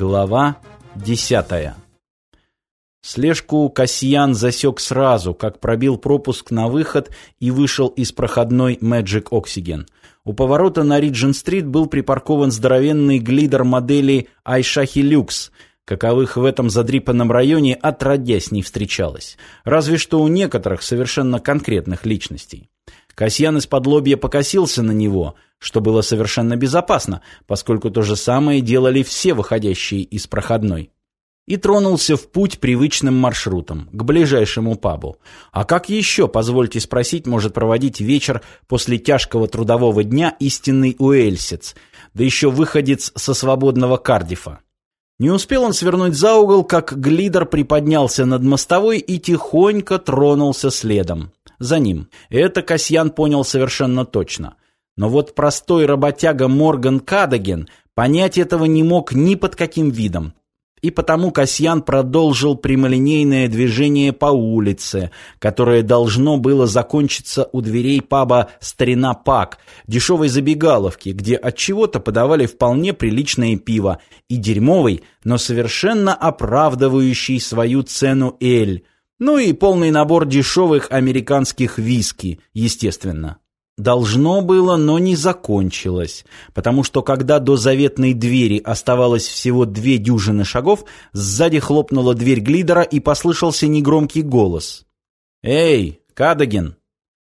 Глава десятая Слежку Касьян засек сразу, как пробил пропуск на выход и вышел из проходной Magic Oxygen. У поворота на Риджин-стрит был припаркован здоровенный глидер модели Айшахи Люкс, каковых в этом задрипанном районе отродясь не встречалось. Разве что у некоторых совершенно конкретных личностей. Касьян из-под лобья покосился на него, что было совершенно безопасно, поскольку то же самое делали все выходящие из проходной. И тронулся в путь привычным маршрутом, к ближайшему пабу. А как еще, позвольте спросить, может проводить вечер после тяжкого трудового дня истинный уэльсец, да еще выходец со свободного Кардифа? Не успел он свернуть за угол, как глидер приподнялся над мостовой и тихонько тронулся следом за ним. Это Касьян понял совершенно точно. Но вот простой работяга Морган Кадаген понять этого не мог ни под каким видом. И потому Касьян продолжил прямолинейное движение по улице, которое должно было закончиться у дверей паба «Старина Пак», дешевой забегаловки, где от чего-то подавали вполне приличное пиво, и дерьмовый, но совершенно оправдывающий свою цену эль, ну и полный набор дешевых американских виски, естественно. Должно было, но не закончилось, потому что когда до заветной двери оставалось всего две дюжины шагов, сзади хлопнула дверь глидера и послышался негромкий голос. «Эй, Кадаген!»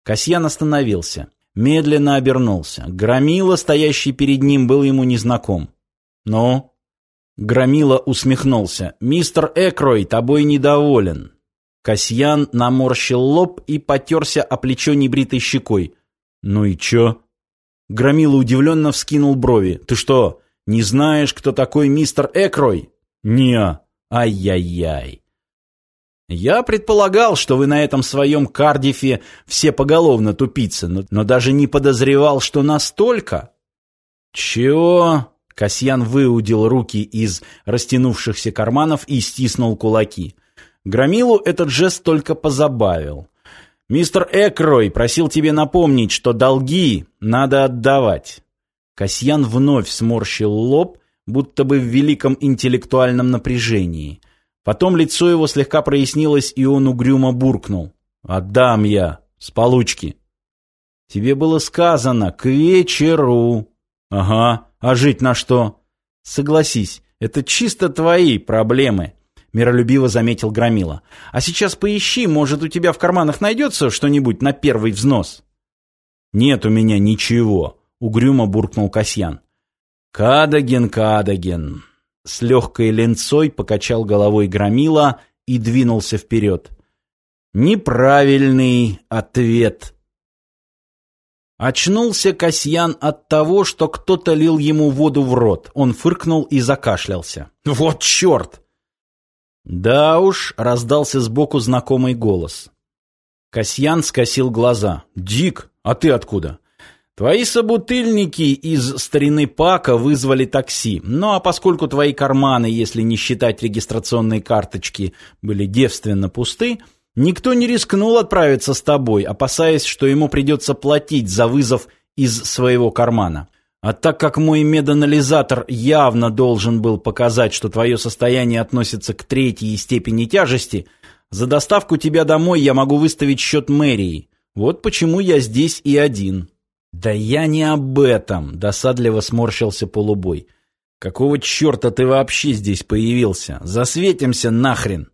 Касьян остановился, медленно обернулся. Громила, стоящий перед ним, был ему незнаком. «Ну?» Громила усмехнулся. «Мистер Экрой тобой недоволен». Касьян наморщил лоб и потерся о плечо небритой щекой. «Ну и чё?» Громила удивленно вскинул брови. «Ты что, не знаешь, кто такой мистер Экрой?» «Не, ай-яй-яй». «Я предполагал, что вы на этом своем Кардифе все поголовно тупицы, но, но даже не подозревал, что настолько». «Чего?» Касьян выудил руки из растянувшихся карманов и стиснул кулаки. Громилу этот жест только позабавил. «Мистер Экрой просил тебе напомнить, что долги надо отдавать». Касьян вновь сморщил лоб, будто бы в великом интеллектуальном напряжении. Потом лицо его слегка прояснилось, и он угрюмо буркнул. «Отдам я, с получки». «Тебе было сказано, к вечеру». «Ага, а жить на что?» «Согласись, это чисто твои проблемы». — миролюбиво заметил Громила. «А сейчас поищи, может, у тебя в карманах найдется что-нибудь на первый взнос?» «Нет у меня ничего», — угрюмо буркнул Касьян. «Кадаген, Кадаген!» С легкой ленцой покачал головой Громила и двинулся вперед. «Неправильный ответ!» Очнулся Касьян от того, что кто-то лил ему воду в рот. Он фыркнул и закашлялся. «Вот черт!» «Да уж», — раздался сбоку знакомый голос. Касьян скосил глаза. «Дик, а ты откуда?» «Твои собутыльники из старины Пака вызвали такси. Ну а поскольку твои карманы, если не считать регистрационной карточки, были девственно пусты, никто не рискнул отправиться с тобой, опасаясь, что ему придется платить за вызов из своего кармана. А так как мой меданализатор явно должен был показать, что твое состояние относится к третьей степени тяжести, за доставку тебя домой я могу выставить счет мэрии. Вот почему я здесь и один». «Да я не об этом», — досадливо сморщился полубой. «Какого черта ты вообще здесь появился? Засветимся нахрен!»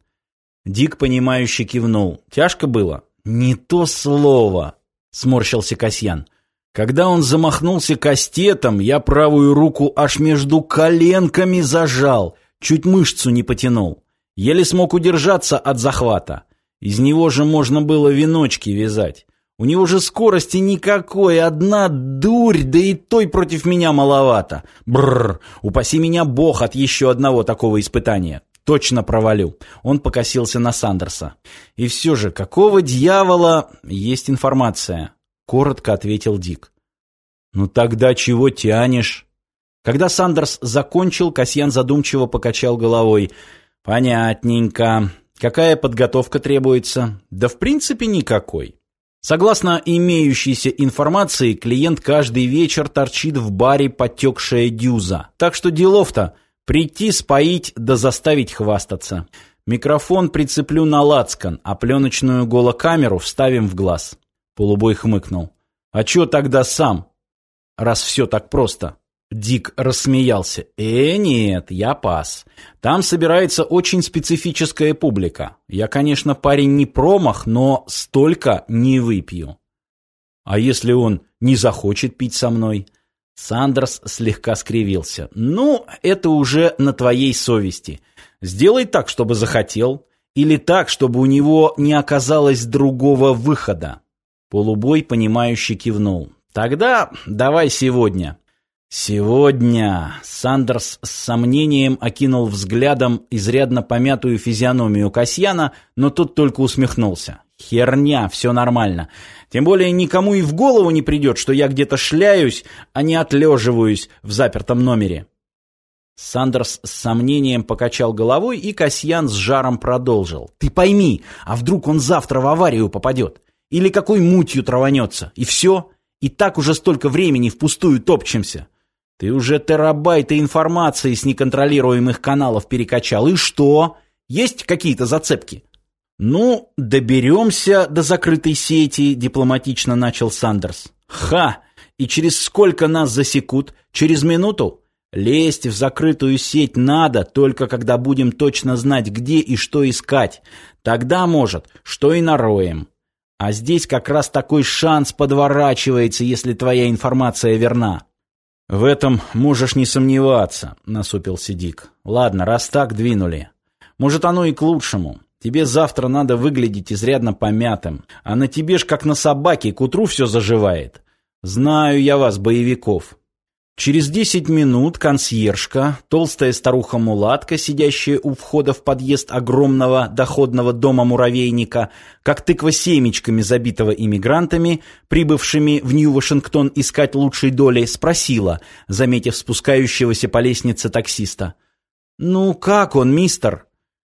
Дик, понимающе кивнул. «Тяжко было?» «Не то слово», — сморщился Касьян. Когда он замахнулся кастетом, я правую руку аж между коленками зажал, чуть мышцу не потянул. Еле смог удержаться от захвата. Из него же можно было веночки вязать. У него же скорости никакой, одна дурь, да и той против меня маловато. Бррр, упаси меня бог от еще одного такого испытания. Точно провалю. Он покосился на Сандерса. И все же, какого дьявола... Есть информация. — коротко ответил Дик. «Ну тогда чего тянешь?» Когда Сандерс закончил, Касьян задумчиво покачал головой. «Понятненько. Какая подготовка требуется?» «Да в принципе никакой». Согласно имеющейся информации, клиент каждый вечер торчит в баре «Потекшая дюза». Так что делов-то Прийти споить да заставить хвастаться. Микрофон прицеплю на лацкан, а пленочную голокамеру вставим в глаз. Полубой хмыкнул. А чё тогда сам? Раз все так просто. Дик рассмеялся. «Э, нет, я пас. Там собирается очень специфическая публика. Я, конечно, парень не промах, но столько не выпью». «А если он не захочет пить со мной?» Сандерс слегка скривился. «Ну, это уже на твоей совести. Сделай так, чтобы захотел, или так, чтобы у него не оказалось другого выхода». Полубой, понимающе кивнул. «Тогда давай сегодня». «Сегодня...» Сандерс с сомнением окинул взглядом изрядно помятую физиономию Касьяна, но тот только усмехнулся. «Херня, все нормально. Тем более никому и в голову не придет, что я где-то шляюсь, а не отлеживаюсь в запертом номере». Сандерс с сомнением покачал головой, и Касьян с жаром продолжил. «Ты пойми, а вдруг он завтра в аварию попадет? Или какой мутью траванется? И все? И так уже столько времени впустую топчемся. Ты уже терабайты информации с неконтролируемых каналов перекачал. И что? Есть какие-то зацепки? Ну, доберемся до закрытой сети, дипломатично начал Сандерс. Ха! И через сколько нас засекут? Через минуту? Лезть в закрытую сеть надо, только когда будем точно знать, где и что искать. Тогда, может, что и нароем. А здесь как раз такой шанс подворачивается, если твоя информация верна. «В этом можешь не сомневаться», — насупился Дик. «Ладно, раз так двинули. Может, оно и к лучшему. Тебе завтра надо выглядеть изрядно помятым, а на тебе ж как на собаке к утру все заживает. Знаю я вас, боевиков. Через десять минут консьержка, толстая старуха-мулатка, сидящая у входа в подъезд огромного доходного дома-муравейника, как тыква семечками, забитого иммигрантами, прибывшими в Нью-Вашингтон искать лучшей доли, спросила, заметив спускающегося по лестнице таксиста. «Ну, как он, мистер?»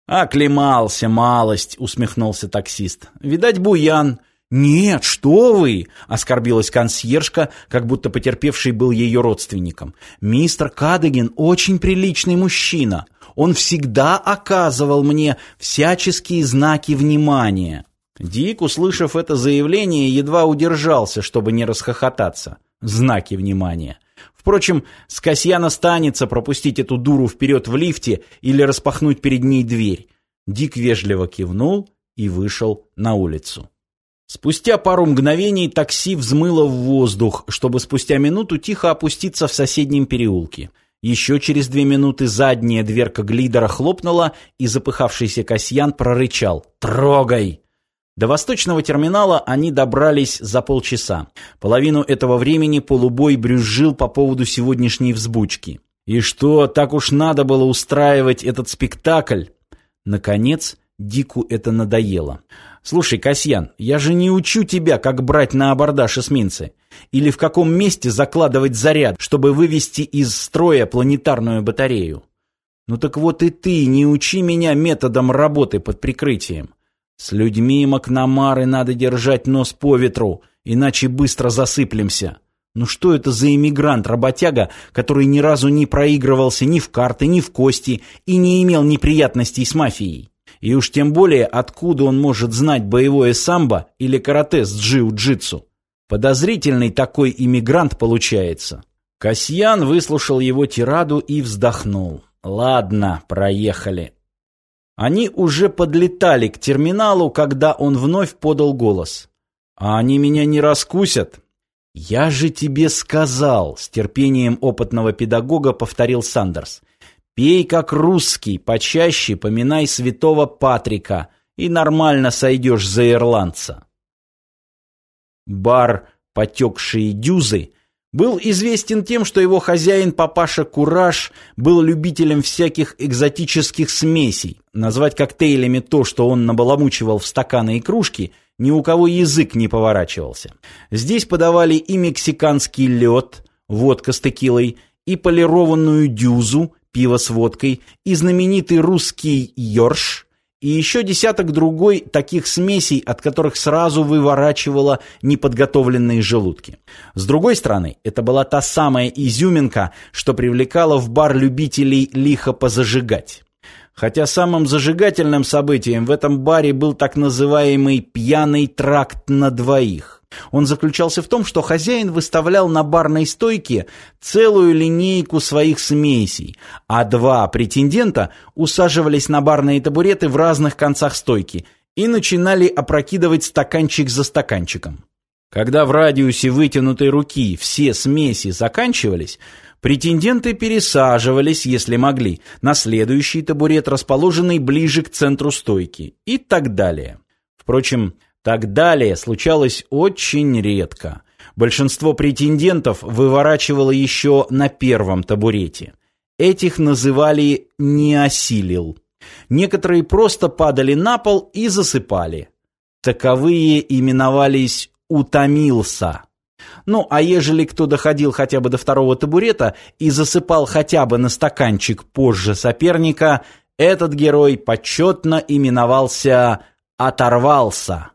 «Оклемался малость», — усмехнулся таксист. «Видать, буян». «Нет, что вы!» — оскорбилась консьержка, как будто потерпевший был ее родственником. «Мистер Кадыгин очень приличный мужчина. Он всегда оказывал мне всяческие знаки внимания». Дик, услышав это заявление, едва удержался, чтобы не расхохотаться. Знаки внимания. Впрочем, с Касьяна станется пропустить эту дуру вперед в лифте или распахнуть перед ней дверь. Дик вежливо кивнул и вышел на улицу. Спустя пару мгновений такси взмыло в воздух, чтобы спустя минуту тихо опуститься в соседнем переулке. Еще через две минуты задняя дверка глидера хлопнула, и запыхавшийся Касьян прорычал «Трогай!». До восточного терминала они добрались за полчаса. Половину этого времени полубой брюзжил по поводу сегодняшней взбучки. И что, так уж надо было устраивать этот спектакль? Наконец, Дику это надоело. «Слушай, Касьян, я же не учу тебя, как брать на абордаж эсминцы. Или в каком месте закладывать заряд, чтобы вывести из строя планетарную батарею. Ну так вот и ты не учи меня методом работы под прикрытием. С людьми Макнамары надо держать нос по ветру, иначе быстро засыплемся. Ну что это за иммигрант-работяга, который ни разу не проигрывался ни в карты, ни в кости и не имел неприятностей с мафией?» И уж тем более, откуда он может знать боевое самбо или карате с джиу-джитсу. Подозрительный такой иммигрант получается. Касьян выслушал его тираду и вздохнул. Ладно, проехали. Они уже подлетали к терминалу, когда он вновь подал голос. «А они меня не раскусят?» «Я же тебе сказал», — с терпением опытного педагога повторил Сандерс. Пей как русский, почаще поминай святого Патрика, и нормально сойдешь за ирландца. Бар «Потекшие дюзы» был известен тем, что его хозяин папаша Кураж был любителем всяких экзотических смесей. Назвать коктейлями то, что он набаламучивал в стаканы и кружки, ни у кого язык не поворачивался. Здесь подавали и мексиканский лед, водка с текилой, и полированную дюзу, пиво с водкой, и знаменитый русский йорш, и еще десяток другой таких смесей, от которых сразу выворачивало неподготовленные желудки. С другой стороны, это была та самая изюминка, что привлекала в бар любителей лихо позажигать. Хотя самым зажигательным событием в этом баре был так называемый «пьяный тракт на двоих». Он заключался в том, что хозяин выставлял на барной стойке целую линейку своих смесей, а два претендента усаживались на барные табуреты в разных концах стойки и начинали опрокидывать стаканчик за стаканчиком. Когда в радиусе вытянутой руки все смеси заканчивались, Претенденты пересаживались, если могли, на следующий табурет, расположенный ближе к центру стойки, и так далее. Впрочем, так далее случалось очень редко. Большинство претендентов выворачивало еще на первом табурете. Этих называли «не осилил». Некоторые просто падали на пол и засыпали. Таковые именовались «утомился». Ну, а ежели кто доходил хотя бы до второго табурета и засыпал хотя бы на стаканчик позже соперника, этот герой почетно именовался «оторвался».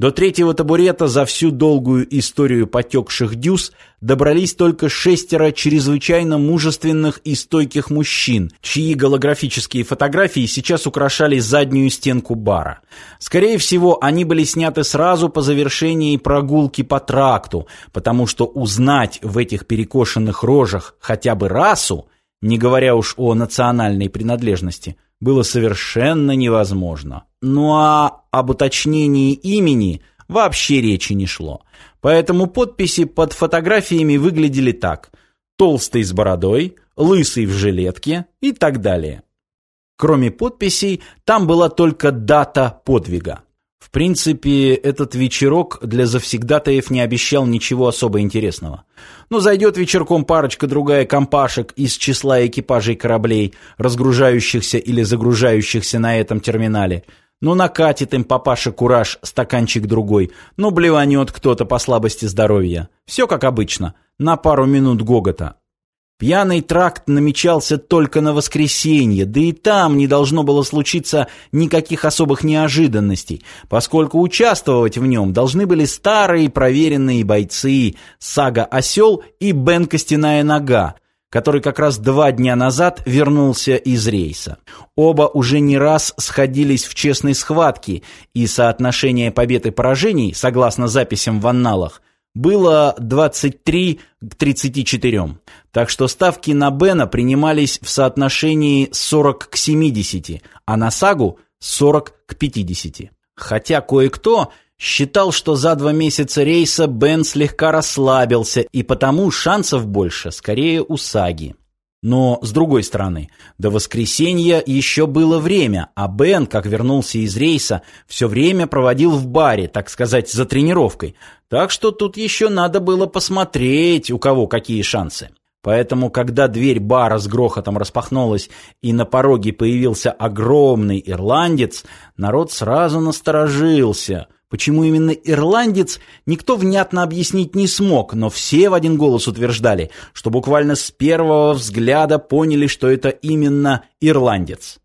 До третьего табурета за всю долгую историю потекших дюз добрались только шестеро чрезвычайно мужественных и стойких мужчин, чьи голографические фотографии сейчас украшали заднюю стенку бара. Скорее всего, они были сняты сразу по завершении прогулки по тракту, потому что узнать в этих перекошенных рожах хотя бы расу, не говоря уж о национальной принадлежности – было совершенно невозможно. Ну а об уточнении имени вообще речи не шло. Поэтому подписи под фотографиями выглядели так. Толстый с бородой, лысый в жилетке и так далее. Кроме подписей, там была только дата подвига. В принципе, этот вечерок для завсегдатаев не обещал ничего особо интересного. Ну, зайдет вечерком парочка-другая компашек из числа экипажей кораблей, разгружающихся или загружающихся на этом терминале. Ну, накатит им папаша кураж, стаканчик другой. Ну, блеванет кто-то по слабости здоровья. Все как обычно. На пару минут гогота. Пьяный тракт намечался только на воскресенье, да и там не должно было случиться никаких особых неожиданностей, поскольку участвовать в нем должны были старые проверенные бойцы Сага Осел и Бен Костяная Нога, который как раз два дня назад вернулся из рейса. Оба уже не раз сходились в честной схватке, и соотношение побед и поражений, согласно записям в анналах, было 23 к 34. Так что ставки на Бена принимались в соотношении 40 к 70, а на Сагу 40 к 50. Хотя кое-кто считал, что за два месяца рейса Бен слегка расслабился, и потому шансов больше, скорее, у Саги. Но, с другой стороны, до воскресенья еще было время, а Бен, как вернулся из рейса, все время проводил в баре, так сказать, за тренировкой. Так что тут еще надо было посмотреть, у кого какие шансы. Поэтому, когда дверь бара с грохотом распахнулась и на пороге появился огромный ирландец, народ сразу насторожился – Почему именно ирландец, никто внятно объяснить не смог, но все в один голос утверждали, что буквально с первого взгляда поняли, что это именно ирландец.